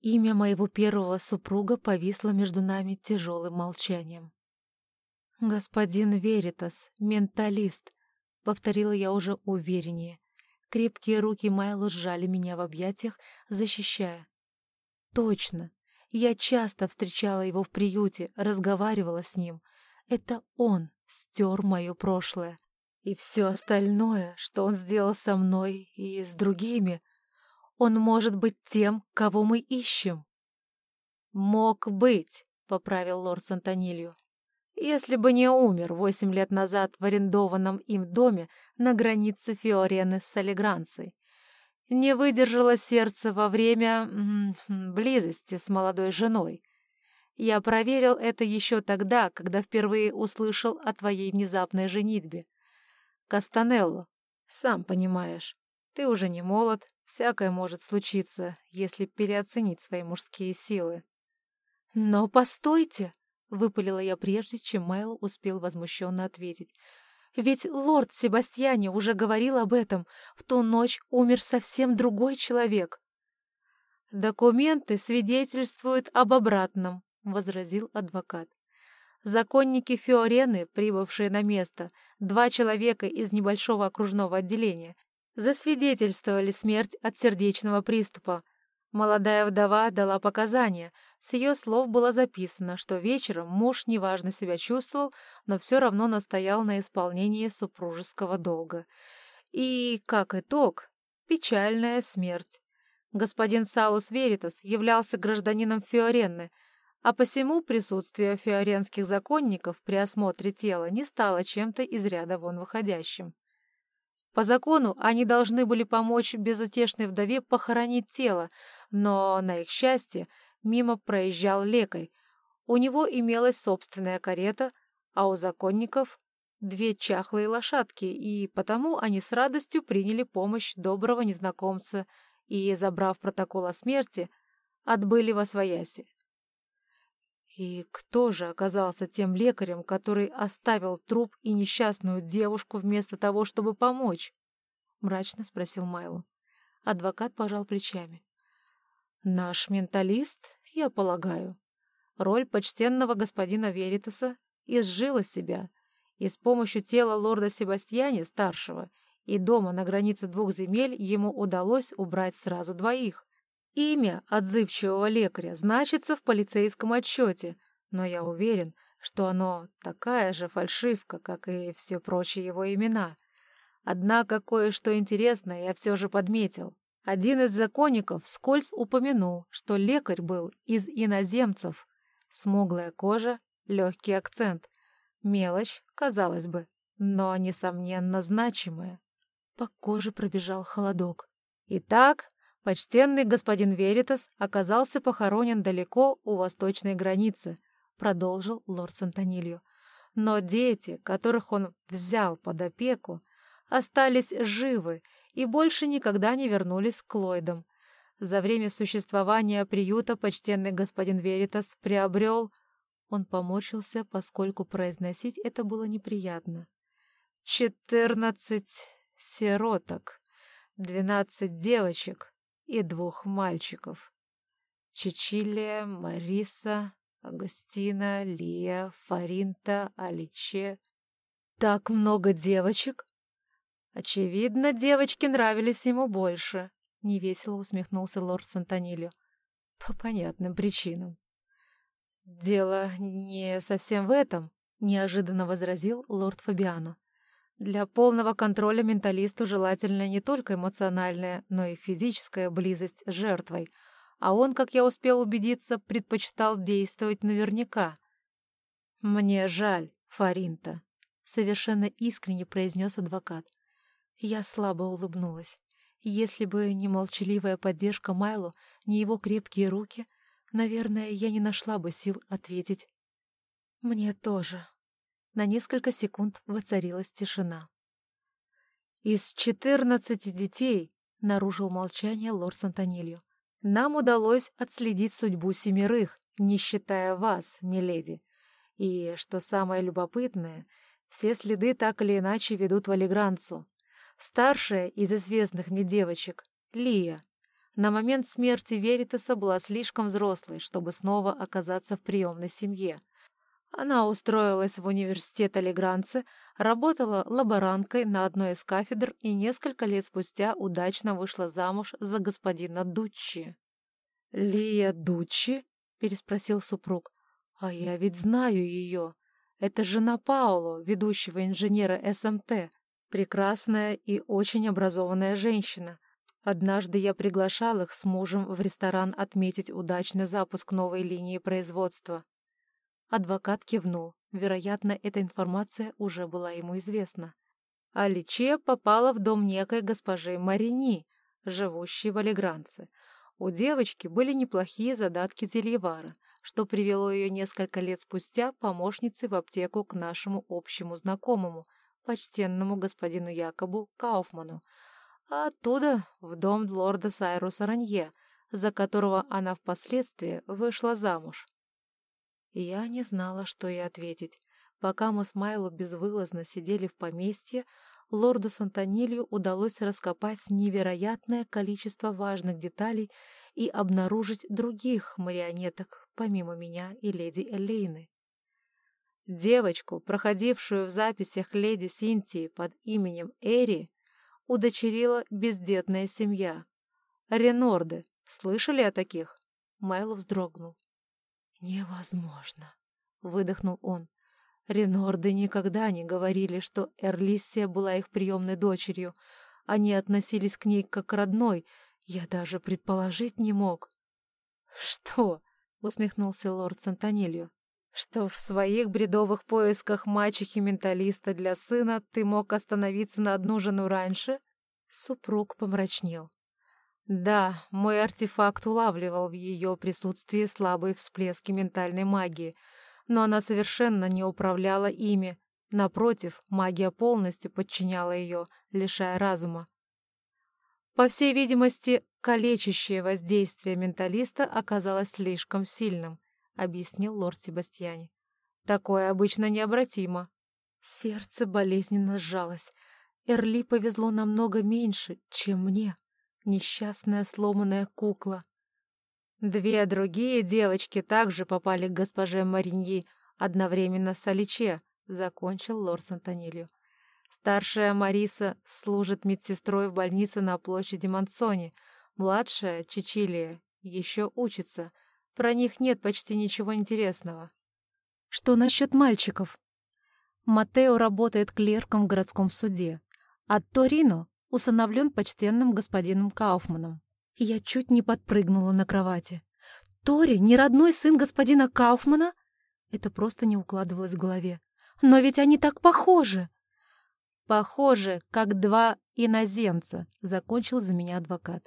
Имя моего первого супруга повисло между нами тяжелым молчанием. «Господин Веритас, менталист», — повторила я уже увереннее. Крепкие руки Майло сжали меня в объятиях, защищая. «Точно! Я часто встречала его в приюте, разговаривала с ним. Это он стер мое прошлое. И все остальное, что он сделал со мной и с другими, он может быть тем, кого мы ищем». «Мог быть», — поправил лорд Сантонилью если бы не умер восемь лет назад в арендованном им доме на границе Фиорены с Олигранцей. Не выдержало сердце во время м -м, близости с молодой женой. Я проверил это еще тогда, когда впервые услышал о твоей внезапной женитьбе. Кастанелло, сам понимаешь, ты уже не молод, всякое может случиться, если переоценить свои мужские силы. Но постойте, — выпалила я прежде, чем Майло успел возмущенно ответить. «Ведь лорд Себастьяне уже говорил об этом. В ту ночь умер совсем другой человек». «Документы свидетельствуют об обратном», — возразил адвокат. Законники Фиорены, прибывшие на место, два человека из небольшого окружного отделения, засвидетельствовали смерть от сердечного приступа. Молодая вдова дала показания — с ее слов было записано, что вечером муж неважно себя чувствовал, но все равно настоял на исполнении супружеского долга. И, как итог, печальная смерть. Господин Саус Веритас являлся гражданином Фиоренны, а посему присутствие фиоренских законников при осмотре тела не стало чем-то из ряда вон выходящим. По закону они должны были помочь безутешной вдове похоронить тело, но, на их счастье, мимо проезжал лекарь. У него имелась собственная карета, а у законников — две чахлые лошадки, и потому они с радостью приняли помощь доброго незнакомца и, забрав протокол о смерти, отбыли во свояси. И кто же оказался тем лекарем, который оставил труп и несчастную девушку вместо того, чтобы помочь? — мрачно спросил Майло. Адвокат пожал плечами. «Наш менталист я полагаю. Роль почтенного господина Веритаса изжила себя, и с помощью тела лорда Себастьяне, старшего, и дома на границе двух земель ему удалось убрать сразу двоих. Имя отзывчивого лекаря значится в полицейском отчете, но я уверен, что оно такая же фальшивка, как и все прочие его имена. Однако кое-что интересное я все же подметил. Один из законников вскользь упомянул, что лекарь был из иноземцев. Смуглая кожа, легкий акцент. Мелочь, казалось бы, но, несомненно, значимая. По коже пробежал холодок. Итак, почтенный господин Веритас оказался похоронен далеко у восточной границы, продолжил лорд Сантонилью. Но дети, которых он взял под опеку, остались живы и больше никогда не вернулись к Ллойдам. За время существования приюта почтенный господин Веритас приобрел... Он поморщился, поскольку произносить это было неприятно. Четырнадцать сироток, двенадцать девочек и двух мальчиков. Чичилия, Мариса, Агастина, Лия, Фаринта, Аличе. Так много девочек? Очевидно, девочки нравились ему больше, — невесело усмехнулся лорд Сантонилио. По понятным причинам. «Дело не совсем в этом», — неожиданно возразил лорд Фабиано. «Для полного контроля менталисту желательно не только эмоциональная, но и физическая близость с жертвой, а он, как я успел убедиться, предпочитал действовать наверняка». «Мне жаль, Фаринта», — совершенно искренне произнес адвокат. Я слабо улыбнулась. Если бы не молчаливая поддержка Майло, не его крепкие руки, наверное, я не нашла бы сил ответить. «Мне тоже». На несколько секунд воцарилась тишина. «Из четырнадцати детей», — нарушил молчание лорд Сантонильо, «нам удалось отследить судьбу семерых, не считая вас, миледи. И, что самое любопытное, все следы так или иначе ведут в Алигранцу. Старшая из известных мне девочек — Лия. на момент смерти Веритаса была слишком взрослой, чтобы снова оказаться в приемной семье. Она устроилась в университет Алигранце, работала лаборанткой на одной из кафедр и несколько лет спустя удачно вышла замуж за господина Дуччи. «Лия Дуччи?» — переспросил супруг. «А я ведь знаю ее. Это жена Пауло, ведущего инженера СМТ. Прекрасная и очень образованная женщина. Однажды я приглашал их с мужем в ресторан отметить удачный запуск новой линии производства. Адвокат кивнул. Вероятно, эта информация уже была ему известна. Аличе попала в дом некой госпожи Марини, живущей в Алигранце. У девочки были неплохие задатки зельевара — что привело ее несколько лет спустя помощницей в аптеку к нашему общему знакомому, почтенному господину Якобу Кауфману, а оттуда в дом лорда Сайруса Ранье, за которого она впоследствии вышла замуж. Я не знала, что ей ответить. Пока мы с Майло безвылазно сидели в поместье, лорду Сантонилью удалось раскопать невероятное количество важных деталей и обнаружить других марионеток, помимо меня и леди Элейны. Девочку, проходившую в записях леди Синтии под именем Эри, удочерила бездетная семья. Ренорды, слышали о таких? Майло вздрогнул. «Невозможно», — выдохнул он. Ренорды никогда не говорили, что Эрлиссия была их приемной дочерью. Они относились к ней как к родной, я даже предположить не мог. «Что?» — усмехнулся лорд Сантонилью. «Что в своих бредовых поисках мачехи-менталиста для сына ты мог остановиться на одну жену раньше?» Супруг помрачнел. «Да, мой артефакт улавливал в ее присутствии слабые всплески ментальной магии, но она совершенно не управляла ими. Напротив, магия полностью подчиняла ее, лишая разума. По всей видимости, калечащее воздействие менталиста оказалось слишком сильным, объяснил лорд Себастьяни. Такое обычно необратимо. Сердце болезненно сжалось. Эрли повезло намного меньше, чем мне. Несчастная сломанная кукла. Две другие девочки также попали к госпоже Мариньи одновременно с Аличе, закончил лорд Сантонилью. Старшая Мариса служит медсестрой в больнице на площади Мансони. Младшая, Чичилия, еще учится. Про них нет почти ничего интересного. Что насчет мальчиков? Матео работает клерком в городском суде, а Торино усыновлен почтенным господином Кауфманом. Я чуть не подпрыгнула на кровати. «Тори не родной сын господина Кауфмана?» Это просто не укладывалось в голове. «Но ведь они так похожи!» Похоже, как два иноземца, закончил за меня адвокат.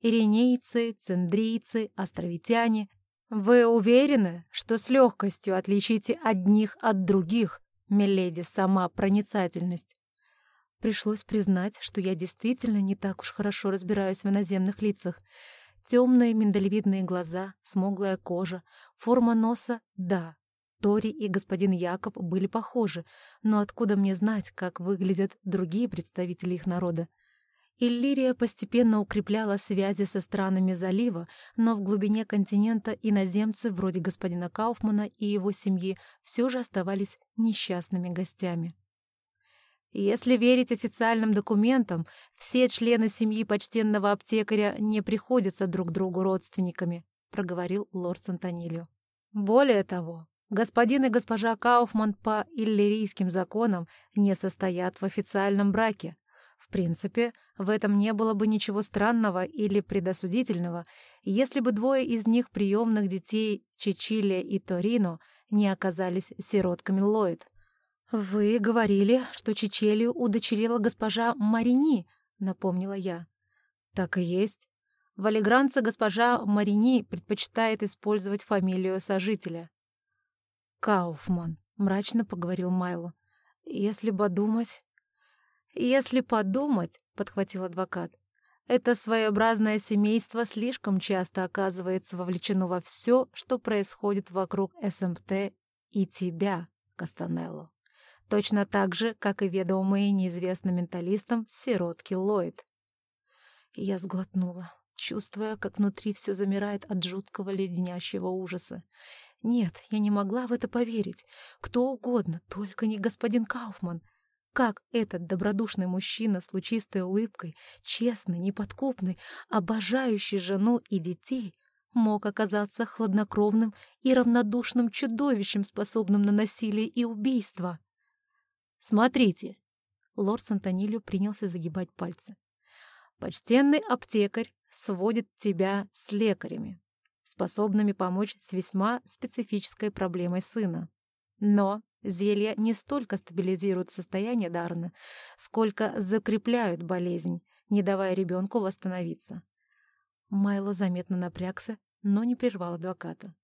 Иринейцы, цендрийцы, островитяне. Вы уверены, что с легкостью отличите одних от других, миледи, сама проницательность? Пришлось признать, что я действительно не так уж хорошо разбираюсь в иноземных лицах. Темные миндалевидные глаза, смуглая кожа, форма носа — да, Тори и господин Якоб были похожи, но откуда мне знать, как выглядят другие представители их народа? Иллирия постепенно укрепляла связи со странами залива, но в глубине континента иноземцы вроде господина Кауфмана и его семьи все же оставались несчастными гостями. Если верить официальным документам, все члены семьи почтенного аптекаря не приходятся друг другу родственниками, проговорил лорд Сантонилью. Более того, Господин и госпожа Кауфман по иллирийским законам не состоят в официальном браке. В принципе, в этом не было бы ничего странного или предосудительного, если бы двое из них приемных детей Чичилия и Торино не оказались сиротками Ллойд. «Вы говорили, что Чичелию удочерила госпожа Марини», — напомнила я. «Так и есть. В Алигранце госпожа Марини предпочитает использовать фамилию сожителя. Кауфман», — мрачно поговорил Майло. «Если подумать...» «Если подумать», — подхватил адвокат, «это своеобразное семейство слишком часто оказывается вовлечено во все, что происходит вокруг СМТ и тебя, Кастанелло. Точно так же, как и ведомые неизвестным менталистам сиротки Ллойд». Я сглотнула. чувствуя, как внутри все замирает от жуткого леденящего ужаса. Нет, я не могла в это поверить. Кто угодно, только не господин Кауфман. Как этот добродушный мужчина с лучистой улыбкой, честный, неподкупный, обожающий жену и детей, мог оказаться хладнокровным и равнодушным чудовищем, способным на насилие и убийство? «Смотрите!» Лорд Сантонилью принялся загибать пальцы. «Почтенный аптекарь сводит тебя с лекарями, способными помочь с весьма специфической проблемой сына. Но зелья не столько стабилизируют состояние Дарна, сколько закрепляют болезнь, не давая ребенку восстановиться. Майло заметно напрягся, но не прервал адвоката.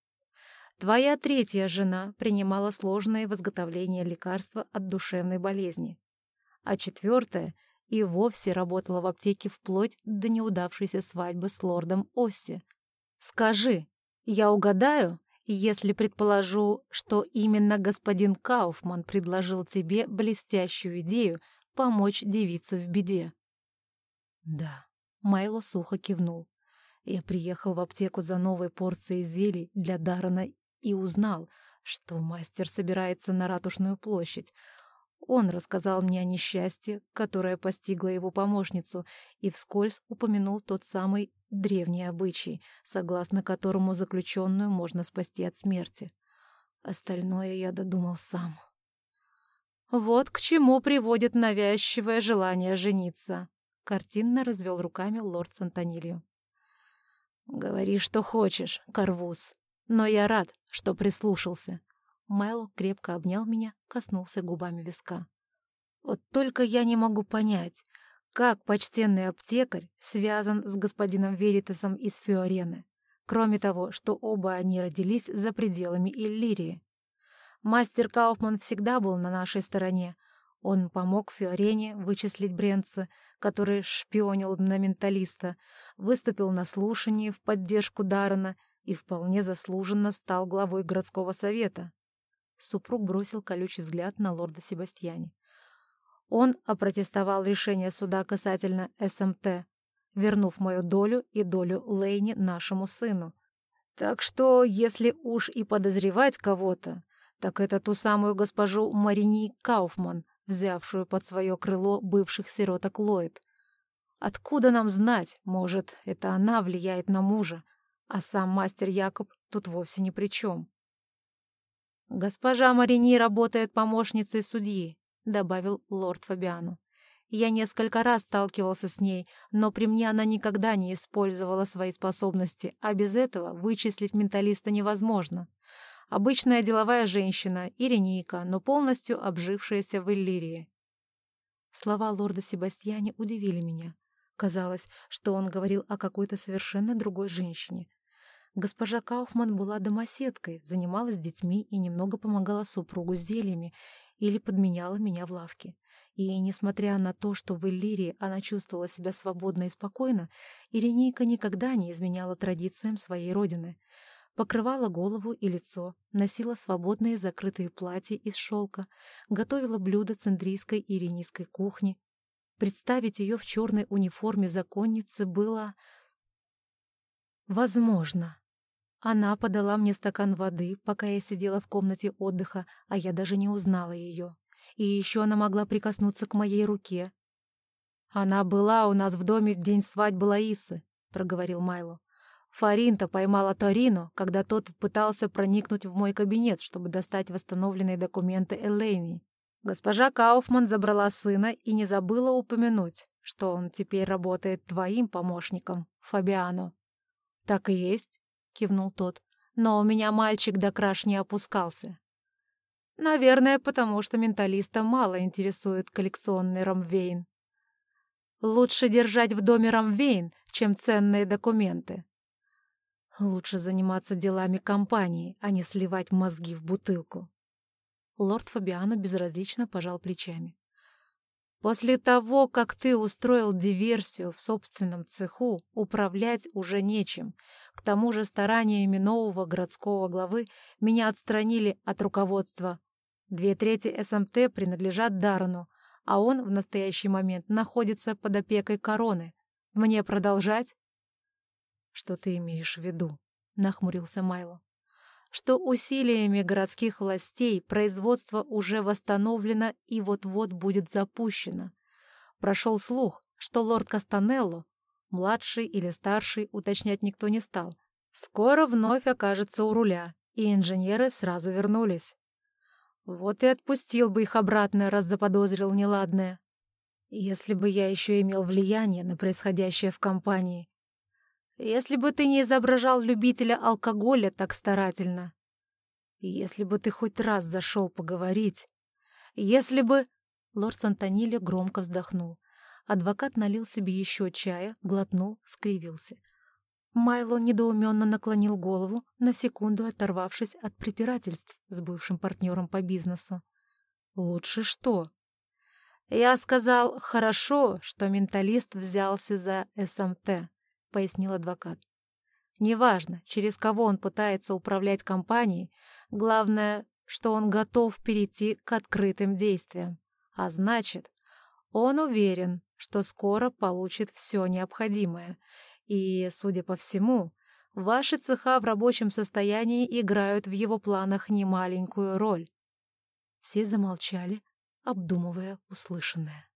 Твоя третья жена принимала сложное в изготовлении лекарства от душевной болезни. А четвертая и вовсе работала в аптеке вплоть до неудавшейся свадьбы с лордом Осси. Скажи, я угадаю, если предположу, что именно господин Кауфман предложил тебе блестящую идею помочь девице в беде. Да, Майло сухо кивнул. Я приехал в аптеку за новой порцией зелий для Дарана и узнал, что мастер собирается на Ратушную площадь. Он рассказал мне о несчастье, которое постигло его помощницу, и вскользь упомянул тот самый древний обычай, согласно которому заключенную можно спасти от смерти. Остальное я додумал сам. Вот к чему приводит навязчивое желание жениться. Картинно развел руками лорд Сантонилью. «Говори, что хочешь, Карвуз, но я рад, что прислушался. Майло крепко обнял меня, коснулся губами виска. Вот только я не могу понять, как почтенный аптекарь связан с господином Веритасом из Фиорены, кроме того, что оба они родились за пределами Иллирии. Мастер Кауфман всегда был на нашей стороне. Он помог Фиорене вычислить Бренца, который шпионил на менталиста, выступил на слушании в поддержку Даррена и вполне заслуженно стал главой городского совета. Супруг бросил колючий взгляд на лорда Себастьяне. Он опротестовал решение суда касательно СМТ, вернув мою долю и долю Лейни нашему сыну. Так что, если уж и подозревать кого-то, так это ту самую госпожу Марини Кауфман, взявшую под свое крыло бывших сироток Ллойд. Откуда нам знать, может, это она влияет на мужа, а сам мастер Якоб тут вовсе ни при чем. «Госпожа Марини работает помощницей судьи», — добавил лорд Фабиану. «Я несколько раз сталкивался с ней, но при мне она никогда не использовала свои способности, а без этого вычислить менталиста невозможно. Обычная деловая женщина, иринейка, но полностью обжившаяся в Иллирии». Слова лорда Себастьяне удивили меня. Казалось, что он говорил о какой-то совершенно другой женщине. Госпожа Кауфман была домоседкой, занималась детьми и немного помогала супругу с зельями или подменяла меня в лавке. И, несмотря на то, что в Иллирии она чувствовала себя свободно и спокойно, Иринейка никогда не изменяла традициям своей родины. Покрывала голову и лицо, носила свободные закрытые платья из шелка, готовила блюда цендрийской и иринийской кухни. Представить ее в черной униформе законницы было... Возможно. Она подала мне стакан воды, пока я сидела в комнате отдыха, а я даже не узнала ее. И еще она могла прикоснуться к моей руке. «Она была у нас в доме в день свадьбы Лаисы», — проговорил Майло. Фаринта поймала Торино, когда тот пытался проникнуть в мой кабинет, чтобы достать восстановленные документы Элейни. Госпожа Кауфман забрала сына и не забыла упомянуть, что он теперь работает твоим помощником, Фабиано. «Так и есть», — кивнул тот. «Но у меня мальчик до краш не опускался». «Наверное, потому что менталиста мало интересует коллекционный Рамвейн. Лучше держать в доме Рамвейн, чем ценные документы. Лучше заниматься делами компании, а не сливать мозги в бутылку». Лорд Фабиано безразлично пожал плечами. После того, как ты устроил диверсию в собственном цеху, управлять уже нечем. К тому же стараниями нового городского главы меня отстранили от руководства. Две трети СМТ принадлежат Даррену, а он в настоящий момент находится под опекой короны. Мне продолжать? Что ты имеешь в виду? Нахмурился Майло. Что усилиями городских властей производство уже восстановлено и вот-вот будет запущено. Прошел слух, что лорд Кастанелло, младший или старший, уточнять никто не стал, скоро вновь окажется у руля, и инженеры сразу вернулись. Вот и отпустил бы их обратно, раз заподозрил неладное. Если бы я еще имел влияние на происходящее в компании. Если бы ты не изображал любителя алкоголя так старательно. Если бы ты хоть раз зашел поговорить. Если бы... Лорд Сантониле громко вздохнул. Адвокат налил себе еще чая, глотнул, скривился. Майло недоуменно наклонил голову, на секунду оторвавшись от препирательств с бывшим партнером по бизнесу. «Лучше что?» «Я сказал, хорошо, что менталист взялся за СМТ», — пояснил адвокат. «Неважно, через кого он пытается управлять компанией, главное, что он готов перейти к открытым действиям. А значит, он уверен, что скоро получит все необходимое, и, судя по всему, ваши цеха в рабочем состоянии играют в его планах немаленькую роль. Все замолчали, обдумывая услышанное.